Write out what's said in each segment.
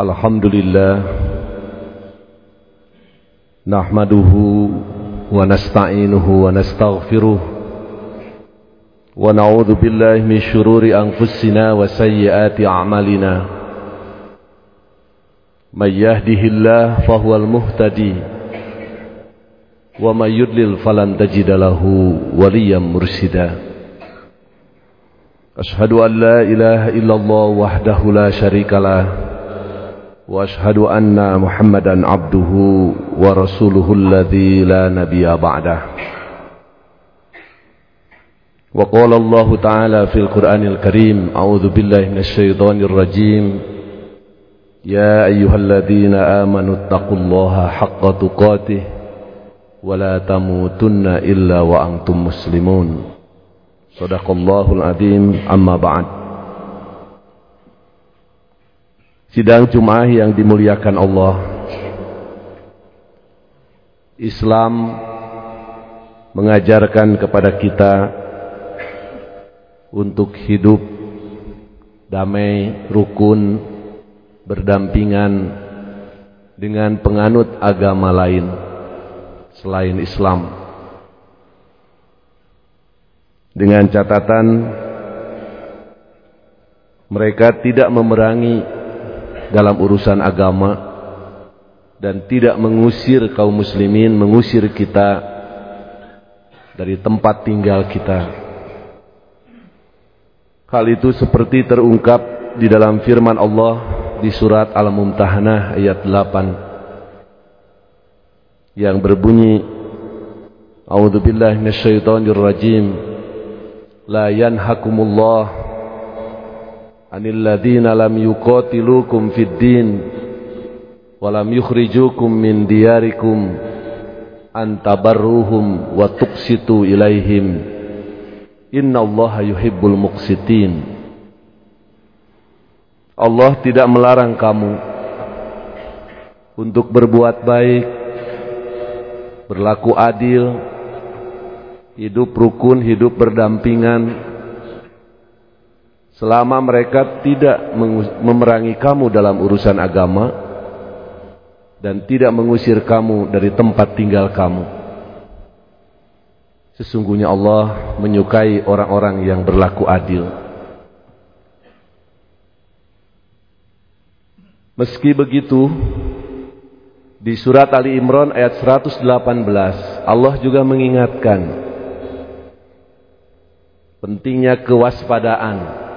الحمد لله نحمده ونستعينه ونستغفره ونعوذ بالله من شرور أنفسنا وسيئات أعمالنا من يهده الله فهو المهتدي ومن يدلل فلن تجد له وليا مرشدا أشهد أن لا إله إلا الله وحده لا شريك له وأشهد أن محمدا عبده ورسوله الذي لا نبي بعده. وقال الله تعالى في القرآن الكريم أعوذ بالله من الشيطان الرجيم. يا أيها الذين آمنوا اتقوا الله حق تقاته ولا تموتن إلا وأنتم مسلمون. صدق الله العظيم. أما بعد. Sidang Jumat yang dimuliakan Allah Islam mengajarkan kepada kita untuk hidup damai, rukun, berdampingan dengan penganut agama lain selain Islam. Dengan catatan mereka tidak memerangi dalam urusan agama dan tidak mengusir kaum muslimin, mengusir kita dari tempat tinggal kita. Hal itu seperti terungkap di dalam firman Allah di surat Al-Mumtahanah ayat 8 yang berbunyi A'udzu billahi minasyaitonir rajim la yanhakumullah anil ladzina lam yuqatilukum fid din wa lam yukhrijukum min diyarikum an tabarruhum wa tuqsitu ilaihim. Innallaha yuhibbul muqsitin. Allah tidak melarang kamu untuk berbuat baik berlaku adil hidup rukun hidup berdampingan selama mereka tidak memerangi kamu dalam urusan agama dan tidak mengusir kamu dari tempat tinggal kamu. Sesungguhnya Allah menyukai orang-orang yang berlaku adil. Meski begitu, di surat Ali Imran ayat 118, Allah juga mengingatkan pentingnya kewaspadaan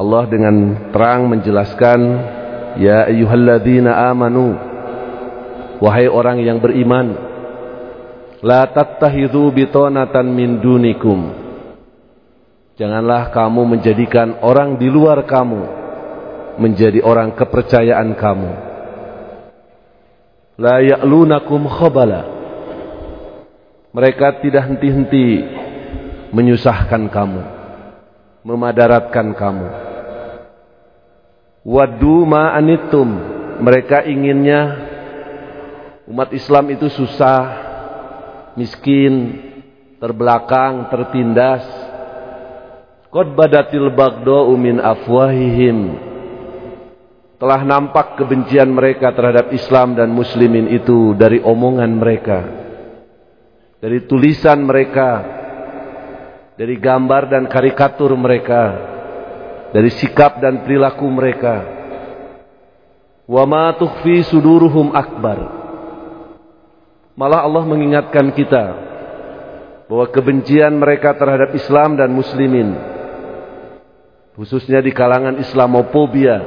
Allah dengan terang menjelaskan ya ayyuhalladzina amanu wahai orang yang beriman la tattakhidhu bitonatan min dunikum. Janganlah kamu menjadikan orang di luar kamu menjadi orang kepercayaan kamu. La ya'lunakum khabala. Mereka tidak henti-henti menyusahkan kamu memadaratkan kamu. Wadu ma'anitum. Mereka inginnya umat Islam itu susah, miskin, terbelakang, tertindas. Qad badatil bagda'u min afwahihim. Telah nampak kebencian mereka terhadap Islam dan muslimin itu dari omongan mereka. Dari tulisan mereka dari gambar dan karikatur mereka, dari sikap dan perilaku mereka. Wa ma tukhfi suduruhum akbar. Malah Allah mengingatkan kita bahwa kebencian mereka terhadap Islam dan muslimin khususnya di kalangan Islamofobia,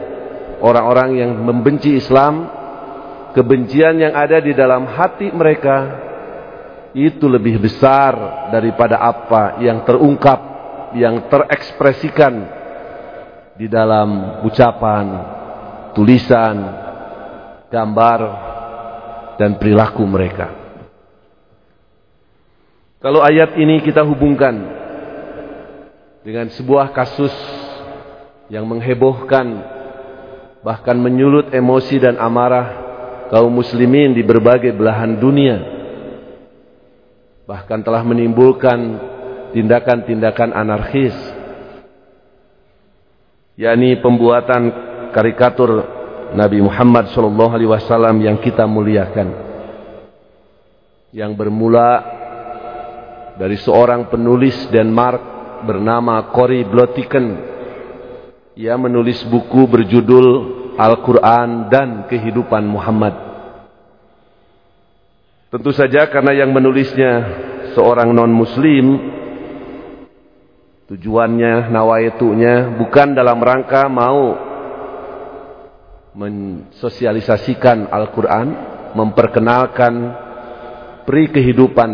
orang-orang yang membenci Islam, kebencian yang ada di dalam hati mereka itu lebih besar daripada apa yang terungkap, yang terekspresikan di dalam ucapan, tulisan, gambar, dan perilaku mereka. Kalau ayat ini kita hubungkan dengan sebuah kasus yang menghebohkan, bahkan menyulut emosi dan amarah kaum muslimin di berbagai belahan dunia bahkan telah menimbulkan tindakan-tindakan anarkis. Yakni pembuatan karikatur Nabi Muhammad sallallahu alaihi wasallam yang kita muliakan. Yang bermula dari seorang penulis Denmark bernama Cory Blotiken ia menulis buku berjudul Al-Quran dan Kehidupan Muhammad. Tentu saja karena yang menulisnya seorang non-muslim tujuannya, nawaitunya bukan dalam rangka mau mensosialisasikan Al-Quran, memperkenalkan peri kehidupan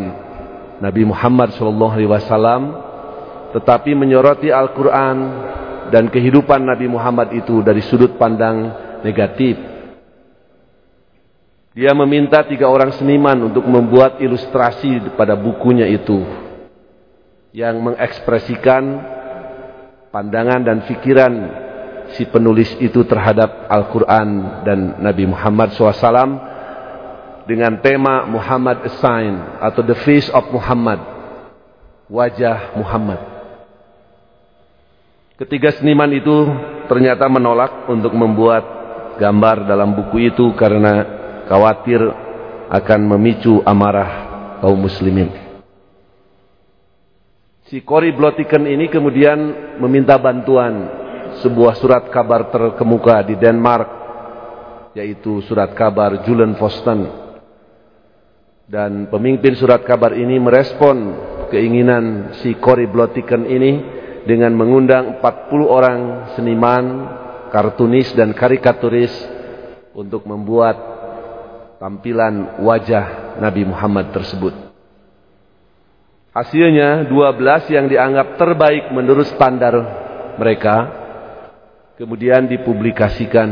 Nabi Muhammad SAW, tetapi menyoroti Al-Quran dan kehidupan Nabi Muhammad itu dari sudut pandang negatif. Dia meminta tiga orang seniman untuk membuat ilustrasi pada bukunya itu yang mengekspresikan pandangan dan pikiran si penulis itu terhadap Al-Quran dan Nabi Muhammad SAW dengan tema Muhammad Assign atau The Face of Muhammad wajah Muhammad. Ketiga seniman itu ternyata menolak untuk membuat gambar dalam buku itu karena khawatir akan memicu amarah kaum muslimin si Cory Blotiken ini kemudian meminta bantuan sebuah surat kabar terkemuka di Denmark yaitu surat kabar Julen Fosten dan pemimpin surat kabar ini merespon keinginan si Cory Blotiken ini dengan mengundang 40 orang seniman, kartunis dan karikaturis untuk membuat tampilan wajah Nabi Muhammad tersebut. Hasilnya 12 yang dianggap terbaik menurut standar mereka kemudian dipublikasikan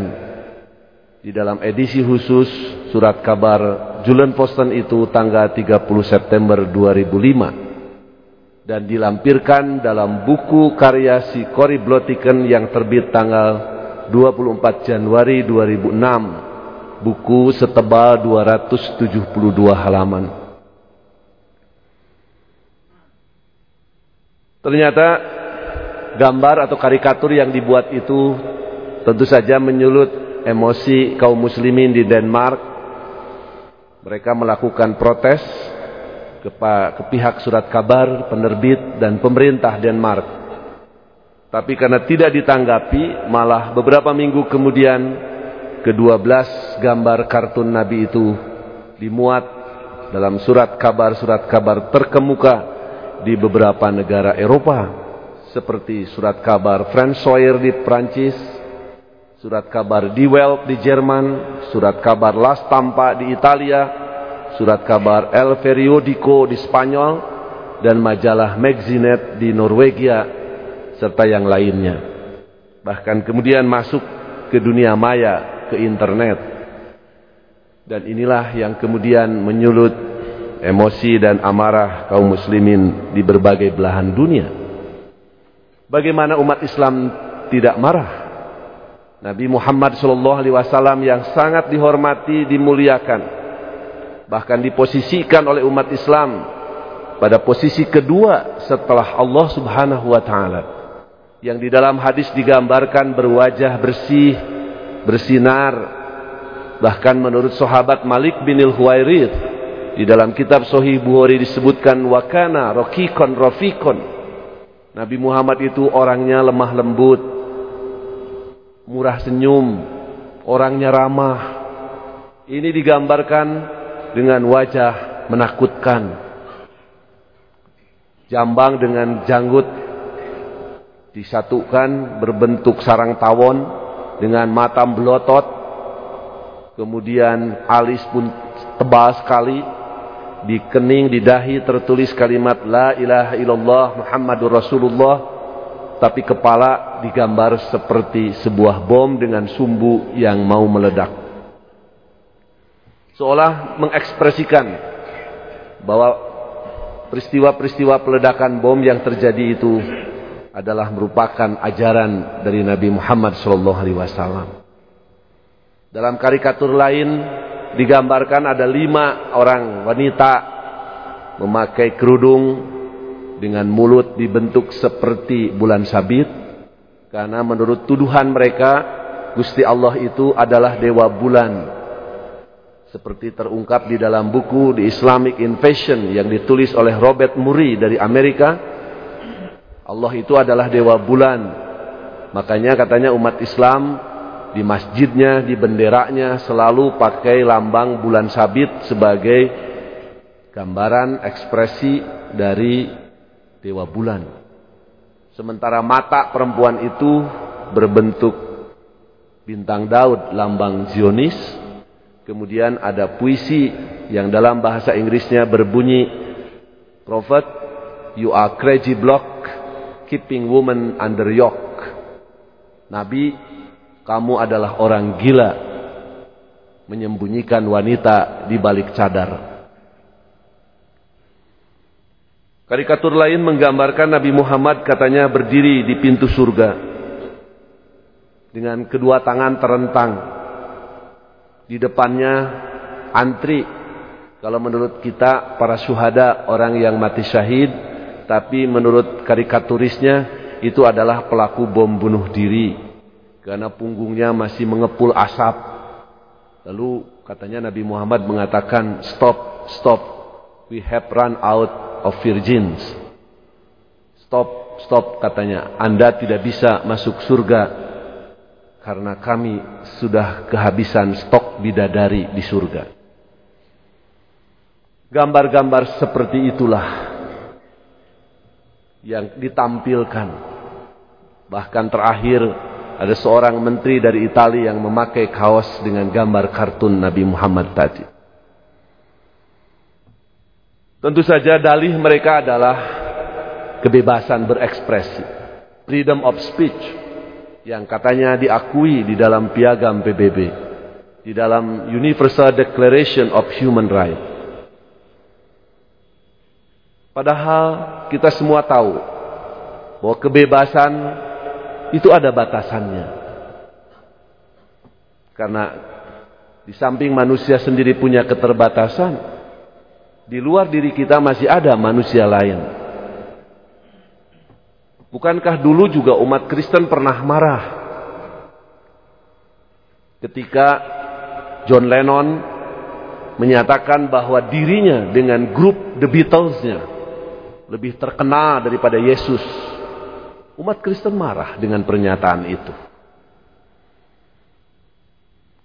di dalam edisi khusus surat kabar Julen Posten itu tanggal 30 September 2005 dan dilampirkan dalam buku karya si Cory Blotiken yang terbit tanggal 24 Januari 2006 buku setebal 272 halaman ternyata gambar atau karikatur yang dibuat itu tentu saja menyulut emosi kaum muslimin di Denmark. Mereka melakukan protes ke, ke pihak surat kabar, penerbit dan pemerintah Denmark. Tapi karena tidak ditanggapi, malah beberapa minggu kemudian kedua belas gambar kartun Nabi itu dimuat dalam surat kabar-surat kabar terkemuka di beberapa negara Eropa seperti surat kabar François di Prancis, surat kabar Die Welt di Jerman, surat kabar Las Tampa di Italia, surat kabar El Periodico di Spanyol, dan majalah Magzinet di Norwegia, serta yang lainnya. Bahkan kemudian masuk ke dunia maya, ke internet. Dan inilah yang kemudian menyulut emosi dan amarah kaum muslimin di berbagai belahan dunia. Bagaimana umat Islam tidak marah? Nabi Muhammad sallallahu alaihi wasallam yang sangat dihormati, dimuliakan, bahkan diposisikan oleh umat Islam pada posisi kedua setelah Allah Subhanahu wa taala. Yang di dalam hadis digambarkan berwajah bersih, bersinar. Bahkan menurut sahabat Malik bin Al-Huwairith di dalam kitab Sahih Bukhari disebutkan wakana rokikon rofikon Nabi Muhammad itu orangnya lemah lembut, murah senyum, orangnya ramah. Ini digambarkan dengan wajah menakutkan. Jambang dengan janggut disatukan berbentuk sarang tawon dengan mata belotot. Kemudian alis pun tebal sekali di kening, di dahi tertulis kalimat La ilaha illallah Muhammadur Rasulullah tapi kepala digambar seperti sebuah bom dengan sumbu yang mau meledak. Seolah mengekspresikan bahwa peristiwa-peristiwa peledakan bom yang terjadi itu adalah merupakan ajaran dari Nabi Muhammad SAW. Dalam karikatur lain digambarkan ada lima orang wanita memakai kerudung dengan mulut dibentuk seperti bulan sabit. Karena menurut tuduhan mereka, Gusti Allah itu adalah dewa bulan. Seperti terungkap di dalam buku The Islamic Invasion yang ditulis oleh Robert Murray dari Amerika. Allah itu adalah dewa bulan. Makanya katanya umat Islam di masjidnya, di benderanya selalu pakai lambang bulan sabit sebagai gambaran ekspresi dari dewa bulan. Sementara mata perempuan itu berbentuk bintang Daud, lambang Zionis. Kemudian ada puisi yang dalam bahasa Inggrisnya berbunyi, Prophet, you are crazy block, keeping woman under yoke. Nabi, kamu adalah orang gila, menyembunyikan wanita di balik cadar. Karikatur lain menggambarkan Nabi Muhammad katanya berdiri di pintu surga. Dengan kedua tangan terentang. Di depannya antri. Kalau menurut kita para syuhada orang yang mati syahid. Tapi menurut karikaturisnya itu adalah pelaku bom bunuh diri. Karena punggungnya masih mengepul asap. Lalu katanya Nabi Muhammad mengatakan stop, stop. We have run out of virgins. Stop, stop katanya. Anda tidak bisa masuk surga karena kami sudah kehabisan stok bidadari di surga. Gambar-gambar seperti itulah yang ditampilkan. Bahkan terakhir ada seorang menteri dari Italia yang memakai kaos dengan gambar kartun Nabi Muhammad tadi. Tentu saja dalih mereka adalah kebebasan berekspresi. Freedom of speech. Yang katanya diakui di dalam piagam PBB. Di dalam Universal Declaration of Human Rights. Padahal kita semua tahu bahwa kebebasan itu ada batasannya. Karena di samping manusia sendiri punya keterbatasan, di luar diri kita masih ada manusia lain. Bukankah dulu juga umat Kristen pernah marah ketika John Lennon menyatakan bahwa dirinya dengan grup The Beatles-nya lebih terkenal daripada Yesus. Umat Kristen marah dengan pernyataan itu.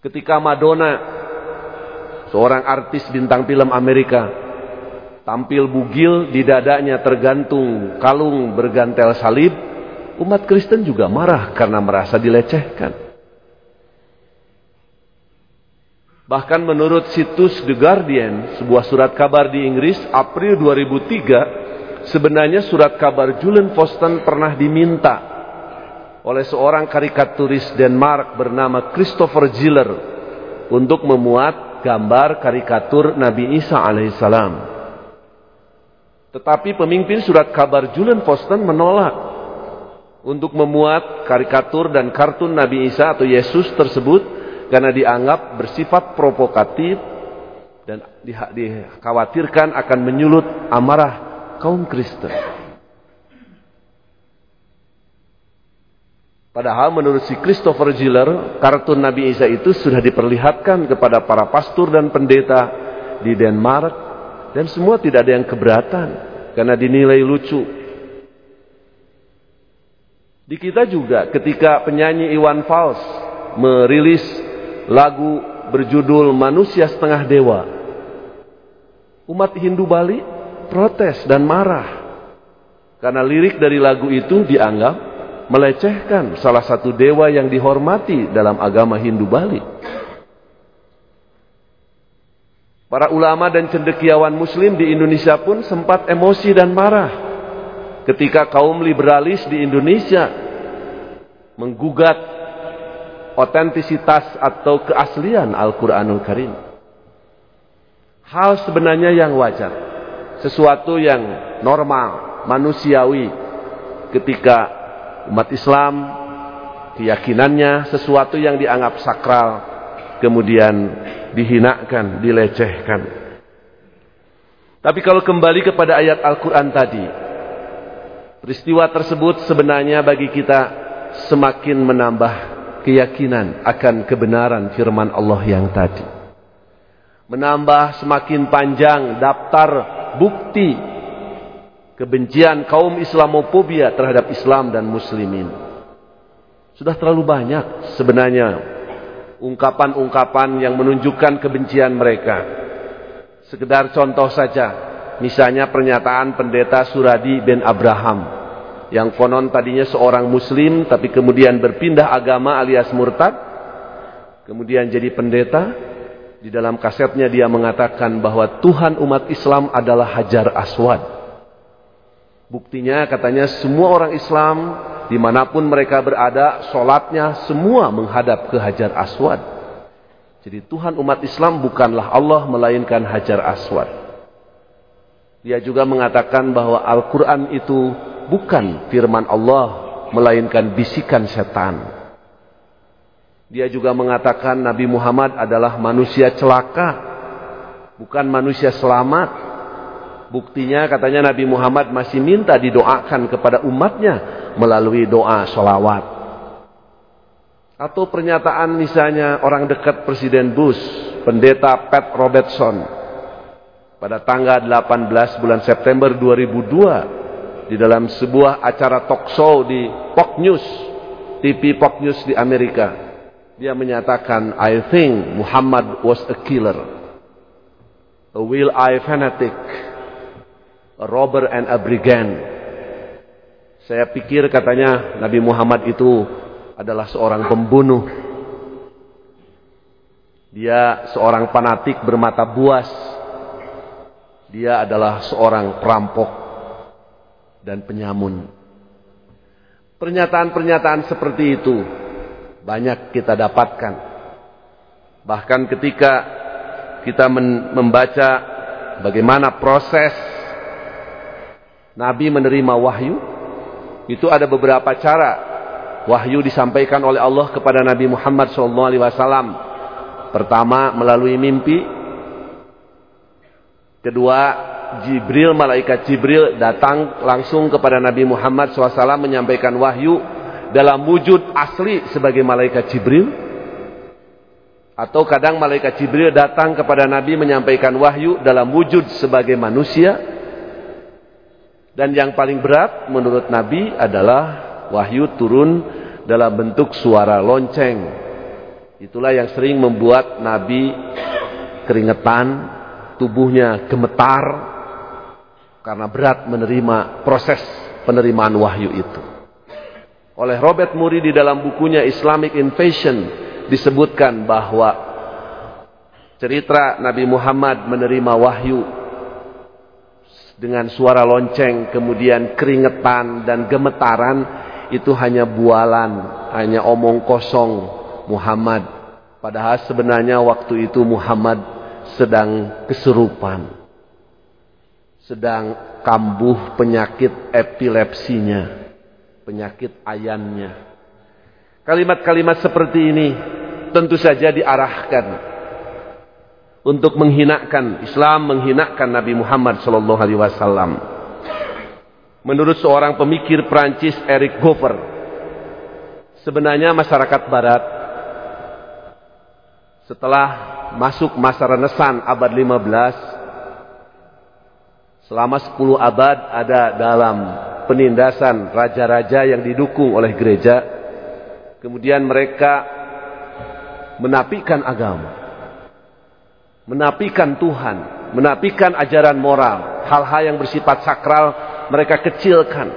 Ketika Madonna, seorang artis bintang film Amerika, tampil bugil di dadanya tergantung kalung bergantel salib, umat Kristen juga marah karena merasa dilecehkan. Bahkan menurut situs The Guardian, sebuah surat kabar di Inggris, April 2003, sebenarnya surat kabar Julian Foster pernah diminta oleh seorang karikaturis Denmark bernama Christopher Giller untuk memuat gambar karikatur Nabi Isa alaihissalam. Tetapi pemimpin surat kabar Julian Foster menolak untuk memuat karikatur dan kartun Nabi Isa atau Yesus tersebut karena dianggap bersifat provokatif dan dikhawatirkan akan menyulut amarah kaum Kristen. Padahal menurut si Christopher Giller, kartun Nabi Isa itu sudah diperlihatkan kepada para pastor dan pendeta di Denmark dan semua tidak ada yang keberatan karena dinilai lucu. Di kita juga ketika penyanyi Iwan Fals merilis lagu berjudul Manusia Setengah Dewa. Umat Hindu Bali protes dan marah. Karena lirik dari lagu itu dianggap melecehkan salah satu dewa yang dihormati dalam agama Hindu Bali. Para ulama dan cendekiawan muslim di Indonesia pun sempat emosi dan marah ketika kaum liberalis di Indonesia menggugat otentisitas atau keaslian Al-Quranul Karim. Hal sebenarnya yang wajar. Sesuatu yang normal, manusiawi ketika umat Islam keyakinannya sesuatu yang dianggap sakral kemudian dihinakan, dilecehkan. Tapi kalau kembali kepada ayat Al-Quran tadi, peristiwa tersebut sebenarnya bagi kita semakin menambah keyakinan akan kebenaran firman Allah yang tadi. Menambah semakin panjang daftar bukti kebencian kaum Islamofobia terhadap Islam dan muslimin. Sudah terlalu banyak sebenarnya ungkapan-ungkapan yang menunjukkan kebencian mereka. Sekedar contoh saja, misalnya pernyataan pendeta Suradi bin Abraham yang konon tadinya seorang muslim tapi kemudian berpindah agama alias murtad kemudian jadi pendeta di dalam kasetnya dia mengatakan bahwa Tuhan umat Islam adalah Hajar Aswad. Buktinya katanya semua orang Islam di mana pun mereka berada sholatnya semua menghadap ke Hajar Aswad. Jadi Tuhan umat Islam bukanlah Allah melainkan Hajar Aswad. Dia juga mengatakan bahwa Al-Quran itu bukan firman Allah melainkan bisikan setan. Dia juga mengatakan Nabi Muhammad adalah manusia celaka, bukan manusia selamat. Buktinya katanya Nabi Muhammad masih minta didoakan kepada umatnya melalui doa sholawat. Atau pernyataan misalnya orang dekat Presiden Bush, pendeta Pat Robertson, pada tanggal 18 bulan September 2002 di dalam sebuah acara talk show di Fox News, TV Fox News di Amerika. Dia menyatakan, I think Muhammad was a killer, a will-I fanatic, a robber and a brigand. Saya pikir katanya Nabi Muhammad itu adalah seorang pembunuh. Dia seorang fanatik bermata buas. Dia adalah seorang perampok dan penyamun. Pernyataan-pernyataan seperti itu banyak kita dapatkan. Bahkan ketika kita membaca bagaimana proses Nabi menerima wahyu, itu ada beberapa cara wahyu disampaikan oleh Allah kepada Nabi Muhammad SAW. Pertama melalui mimpi, kedua Jibril, malaikat Jibril datang langsung kepada Nabi Muhammad SAW menyampaikan wahyu dalam wujud asli sebagai malaikat Jibril. Atau kadang malaikat Jibril datang kepada Nabi menyampaikan wahyu dalam wujud sebagai manusia. Dan yang paling berat menurut Nabi adalah wahyu turun dalam bentuk suara lonceng. Itulah yang sering membuat Nabi keringetan, tubuhnya gemetar, karena berat menerima proses penerimaan wahyu itu. Oleh Robert Muri di dalam bukunya Islamic Invasion disebutkan bahwa cerita Nabi Muhammad menerima wahyu dengan suara lonceng, kemudian keringetan dan gemetaran itu hanya bualan, hanya omong kosong Muhammad. Padahal sebenarnya waktu itu Muhammad sedang kesurupan sedang kambuh penyakit epilepsinya, penyakit ayannya. Kalimat-kalimat seperti ini tentu saja diarahkan untuk menghinakan Islam, menghinakan Nabi Muhammad sallallahu alaihi wasallam. Menurut seorang pemikir Prancis Eric Gover, sebenarnya masyarakat barat setelah masuk masa renesan abad 15 Selama 10 abad ada dalam penindasan raja-raja yang didukung oleh gereja. Kemudian mereka menapikan agama. Menapikan Tuhan. Menapikan ajaran moral. Hal-hal yang bersifat sakral mereka kecilkan.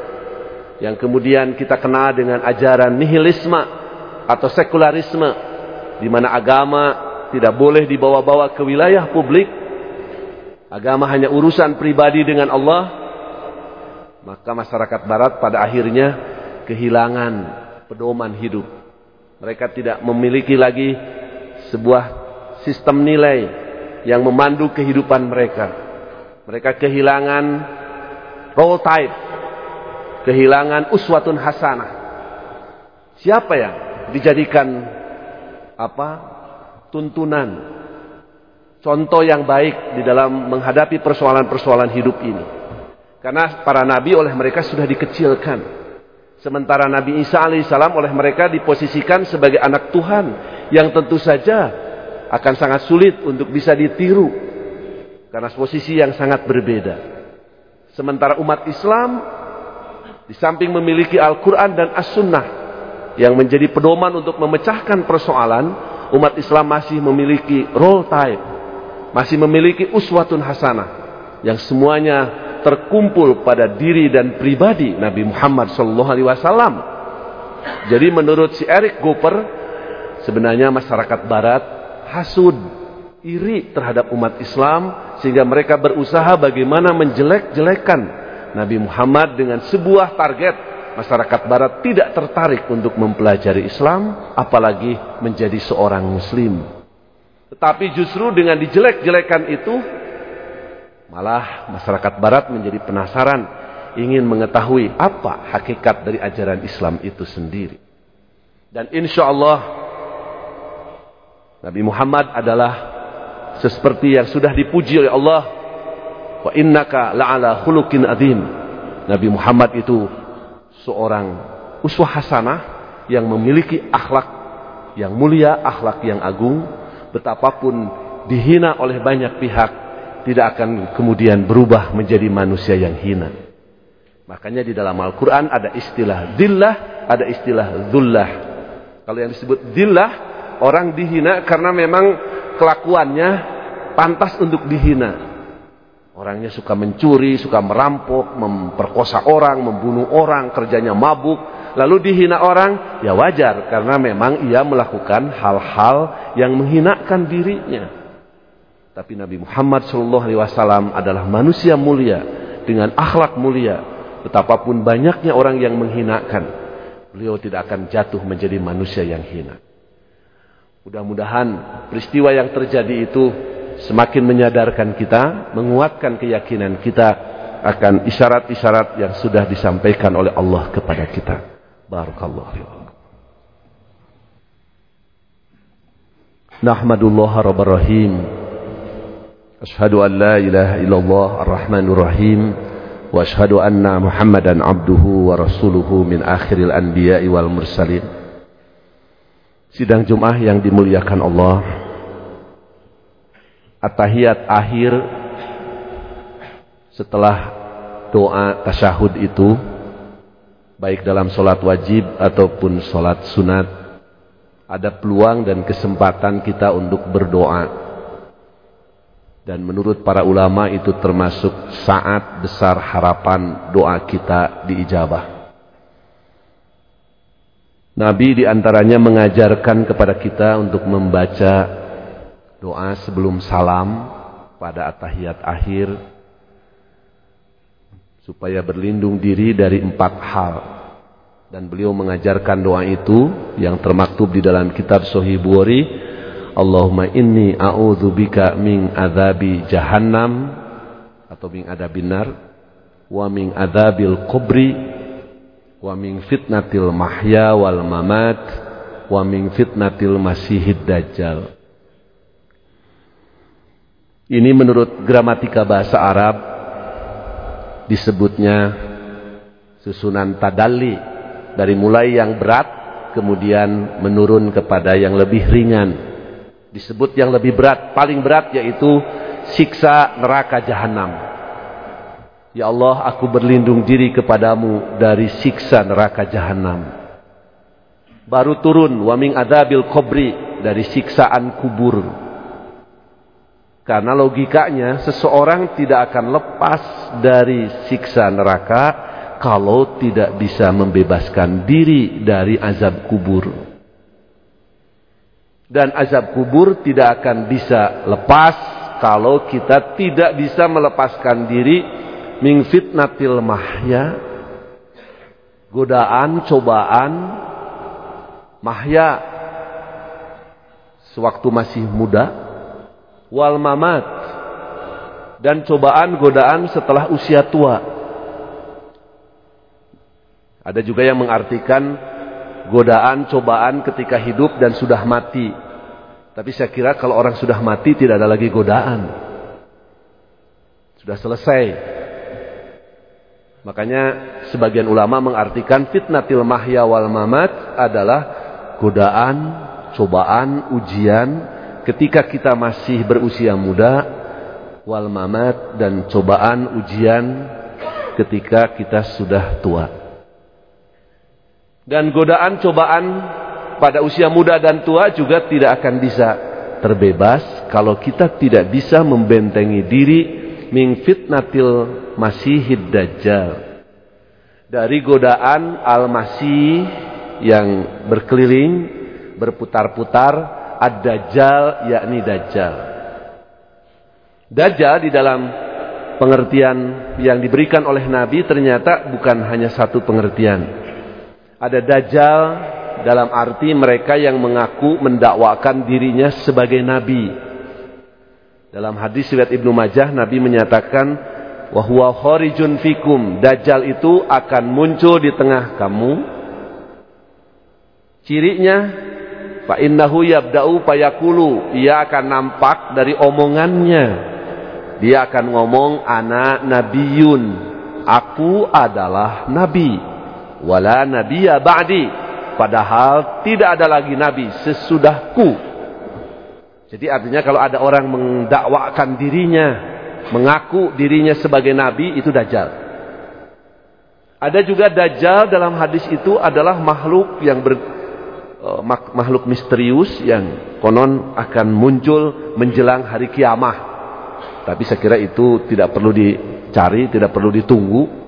Yang kemudian kita kenal dengan ajaran nihilisme atau sekularisme. Di mana agama tidak boleh dibawa-bawa ke wilayah publik agama hanya urusan pribadi dengan Allah, maka masyarakat barat pada akhirnya kehilangan pedoman hidup. Mereka tidak memiliki lagi sebuah sistem nilai yang memandu kehidupan mereka. Mereka kehilangan role type, kehilangan uswatun hasanah. Siapa yang dijadikan apa? tuntunan contoh yang baik di dalam menghadapi persoalan-persoalan hidup ini. Karena para nabi oleh mereka sudah dikecilkan. Sementara Nabi Isa alaihissalam oleh mereka diposisikan sebagai anak Tuhan yang tentu saja akan sangat sulit untuk bisa ditiru karena posisi yang sangat berbeda. Sementara umat Islam di samping memiliki Al-Quran dan As-Sunnah yang menjadi pedoman untuk memecahkan persoalan, umat Islam masih memiliki role type, masih memiliki uswatun hasanah yang semuanya terkumpul pada diri dan pribadi Nabi Muhammad wasallam. Jadi menurut si Eric Goper sebenarnya masyarakat barat hasud, iri terhadap umat Islam sehingga mereka berusaha bagaimana menjelek-jelekan Nabi Muhammad dengan sebuah target masyarakat barat tidak tertarik untuk mempelajari Islam apalagi menjadi seorang muslim. Tetapi justru dengan dijelek-jelekan itu Malah masyarakat barat menjadi penasaran ingin mengetahui apa hakikat dari ajaran Islam itu sendiri. Dan insya Allah Nabi Muhammad adalah seperti yang sudah dipuji oleh Allah. Wa innaka la'ala khuluqin adzim. Nabi Muhammad itu seorang uswah hasanah yang memiliki akhlak yang mulia, akhlak yang agung, betapapun dihina oleh banyak pihak, tidak akan kemudian berubah menjadi manusia yang hina. Makanya di dalam Al-Quran ada istilah dillah, ada istilah zullah. Kalau yang disebut dillah, orang dihina karena memang kelakuannya pantas untuk dihina. Orangnya suka mencuri, suka merampok, memperkosa orang, membunuh orang, kerjanya mabuk. Lalu dihina orang, ya wajar karena memang ia melakukan hal-hal yang menghinakan dirinya. Tapi Nabi Muhammad SAW adalah manusia mulia dengan akhlak mulia. Betapapun banyaknya orang yang menghinakan, beliau tidak akan jatuh menjadi manusia yang hina. Mudah-mudahan peristiwa yang terjadi itu semakin menyadarkan kita, menguatkan keyakinan kita akan isyarat-isyarat yang sudah disampaikan oleh Allah kepada kita. Barakallahu fiikum. Nahmadullah Rabbil Rahim. أشهد أن لا إله إلا الله الرحمن الرحيم وأشهد أن محمدا عبده ورسوله من آخر الأنبياء والمرسلين Sidang Jum'ah yang dimuliakan Allah At-tahiyat akhir Setelah doa tasyahud itu Baik dalam solat wajib ataupun solat sunat Ada peluang dan kesempatan kita untuk berdoa dan menurut para ulama itu termasuk saat besar harapan doa kita diijabah. Nabi di antaranya mengajarkan kepada kita untuk membaca doa sebelum salam pada atahiyat akhir supaya berlindung diri dari empat hal dan beliau mengajarkan doa itu yang termaktub di dalam kitab Sahih Bukhari Allahumma inni a'udzu bika min adzabi jahannam atau min adzabin nar wa min adzabil qabri wa min fitnatil mahya wal mamat wa min fitnatil masihid dajjal. Ini menurut gramatika bahasa Arab disebutnya susunan tadalli dari mulai yang berat kemudian menurun kepada yang lebih ringan. Disebut yang lebih berat, paling berat yaitu siksa neraka jahanam. Ya Allah, aku berlindung diri kepadamu dari siksa neraka jahanam. Baru turun waming adabil kobri dari siksaan kubur. Karena logikanya seseorang tidak akan lepas dari siksa neraka kalau tidak bisa membebaskan diri dari azab kubur. Dan azab kubur tidak akan bisa lepas kalau kita tidak bisa melepaskan diri min fitnatil mahya godaan cobaan mahya sewaktu masih muda wal mamat dan cobaan godaan setelah usia tua. Ada juga yang mengartikan godaan, cobaan ketika hidup dan sudah mati. Tapi saya kira kalau orang sudah mati tidak ada lagi godaan. Sudah selesai. Makanya sebagian ulama mengartikan fitnatil mahya wal mamat adalah godaan, cobaan, ujian ketika kita masih berusia muda wal mamat dan cobaan ujian ketika kita sudah tua. Dan godaan cobaan pada usia muda dan tua juga tidak akan bisa terbebas kalau kita tidak bisa membentengi diri min fitnatil Masihid Dajjal. Dari godaan Al-Masih yang berkeliling, berputar-putar, Ad-Dajjal yakni Dajjal. Dajjal di dalam pengertian yang diberikan oleh Nabi ternyata bukan hanya satu pengertian. Ada Dajjal dalam arti mereka yang mengaku mendakwakan dirinya sebagai Nabi. Dalam hadis riwayat Ibnu Majah Nabi menyatakan Wahwa khorijun fikum. Dajjal itu akan muncul di tengah kamu. Cirinya fa innahu yabda'u payakulu. Ia akan nampak dari omongannya. Dia akan ngomong ana nabiyun. Aku adalah nabi. Wala nabiyya ba'di. Padahal tidak ada lagi nabi sesudahku. Jadi artinya kalau ada orang mendakwakan dirinya mengaku dirinya sebagai nabi itu dajjal. Ada juga dajjal dalam hadis itu adalah makhluk yang ber, uh, makhluk misterius yang konon akan muncul menjelang hari kiamah. Tapi saya kira itu tidak perlu dicari, tidak perlu ditunggu.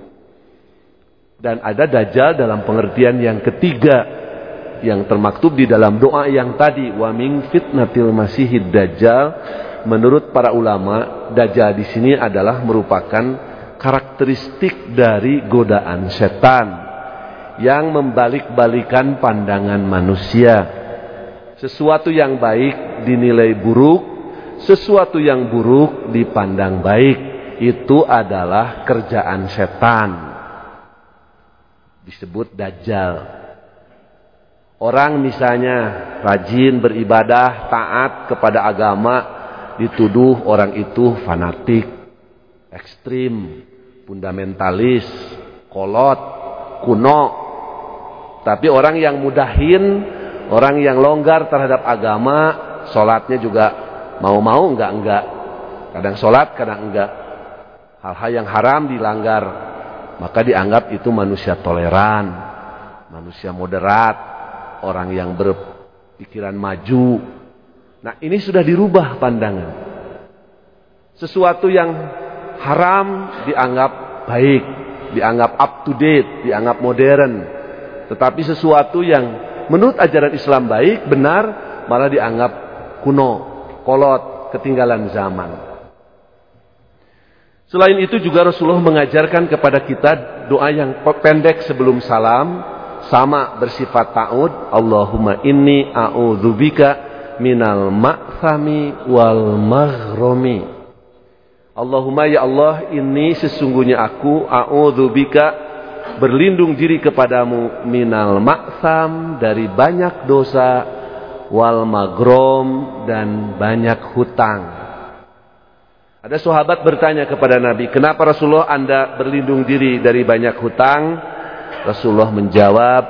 Dan ada dajjal dalam pengertian yang ketiga yang termaktub di dalam doa yang tadi wa min fitnatil masihid dajjal menurut para ulama, dajjal di sini adalah merupakan karakteristik dari godaan setan yang membalik-balikan pandangan manusia. Sesuatu yang baik dinilai buruk, sesuatu yang buruk dipandang baik. Itu adalah kerjaan setan. Disebut dajjal. Orang misalnya rajin beribadah, taat kepada agama, dituduh orang itu fanatik, ekstrim, fundamentalis, kolot, kuno. Tapi orang yang mudahin, orang yang longgar terhadap agama, sholatnya juga mau-mau enggak-enggak. Kadang sholat, kadang enggak. Hal-hal yang haram dilanggar. Maka dianggap itu manusia toleran, manusia moderat, orang yang berpikiran maju, Nah ini sudah dirubah pandangan. Sesuatu yang haram dianggap baik, dianggap up to date, dianggap modern. Tetapi sesuatu yang menurut ajaran Islam baik, benar, malah dianggap kuno, kolot, ketinggalan zaman. Selain itu juga Rasulullah mengajarkan kepada kita doa yang pendek sebelum salam, sama bersifat ta'ud, Allahumma inni a'udzubika minal ma'thami wal maghromi. Allahumma ya Allah ini sesungguhnya aku a'udzubika berlindung diri kepadamu minal ma'tham dari banyak dosa wal magrom dan banyak hutang. Ada sahabat bertanya kepada Nabi, "Kenapa Rasulullah Anda berlindung diri dari banyak hutang?" Rasulullah menjawab,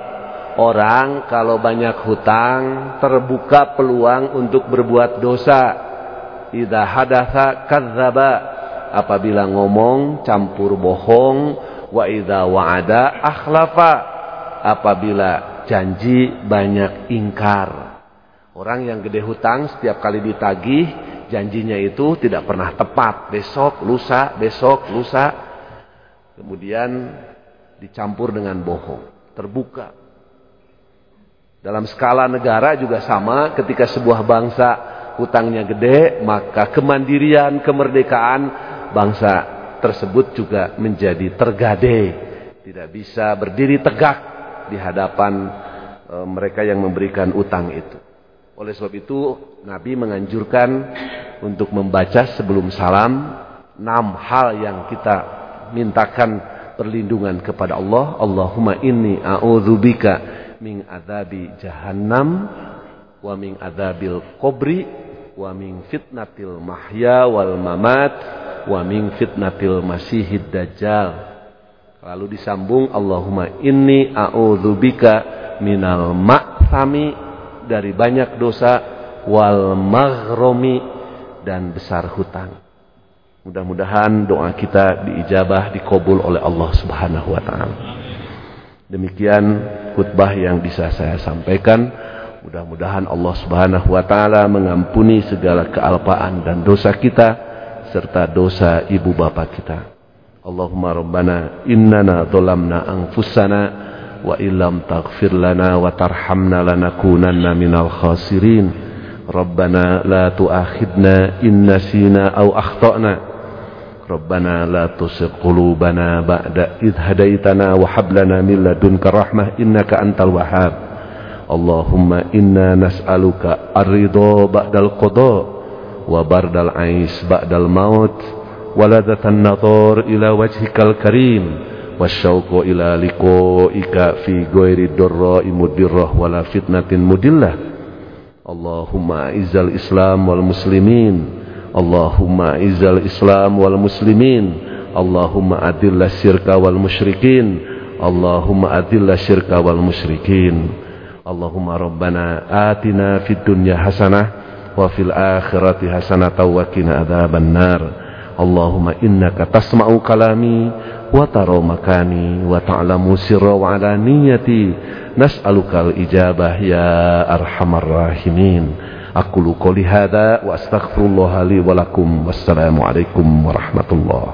Orang kalau banyak hutang terbuka peluang untuk berbuat dosa. Idza hadatsa kadzdzaba. Apabila ngomong campur bohong, wa idza wa'ada akhlafa. Apabila janji banyak ingkar. Orang yang gede hutang setiap kali ditagih janjinya itu tidak pernah tepat. Besok, lusa, besok, lusa. Kemudian dicampur dengan bohong. Terbuka dalam skala negara juga sama, ketika sebuah bangsa hutangnya gede, maka kemandirian, kemerdekaan bangsa tersebut juga menjadi tergade. Tidak bisa berdiri tegak di hadapan e, mereka yang memberikan utang itu. Oleh sebab itu, Nabi menganjurkan untuk membaca sebelum salam enam hal yang kita mintakan perlindungan kepada Allah. Allahumma inni a'udzubika min adabi jahannam wa min adabil kubri wa min fitnatil mahya wal mamat wa min fitnatil masihid dajjal Lalu disambung Allahumma inni a'udzubika minal ma'thami dari banyak dosa wal maghromi dan besar hutang. Mudah-mudahan doa kita diijabah, dikobul oleh Allah Subhanahu wa taala. Demikian khutbah yang bisa saya sampaikan. Mudah-mudahan Allah Subhanahu wa taala mengampuni segala kealpaan dan dosa kita serta dosa ibu bapak kita. Allahumma rabbana innana dhalamna anfusana وإن لم تغفر لنا وترحمنا لنكونن من الخاسرين. ربنا لا تؤاخذنا إن نسينا أو أخطأنا. ربنا لا تسق قلوبنا بعد إذ هديتنا وحب لنا من لدنك رحمة إنك أنت الوهاب. اللهم إنا نسألك الرضا بعد القضاء وبرد العيش بعد الموت. ولذة النظر إلى وجهك الكريم. wasyauqu ila liqaika fi ghairi darra'i mudirrah wala fitnatin mudillah. Allahumma izal Islam wal muslimin. Allahumma izal Islam wal muslimin. Allahumma adillah syirka wal musyrikin. Allahumma adillah syirka wal musyrikin. Allahumma rabbana atina fid dunya hasanah wa fil akhirati hasanah wa qina adzaban Allahumma innaka tasma'u kalami وترى مكاني وتعلم سر وعلانيتي نسألك الإجابة يا أرحم الراحمين أقول قولي هذا وأستغفر الله لي ولكم والسلام عليكم ورحمة الله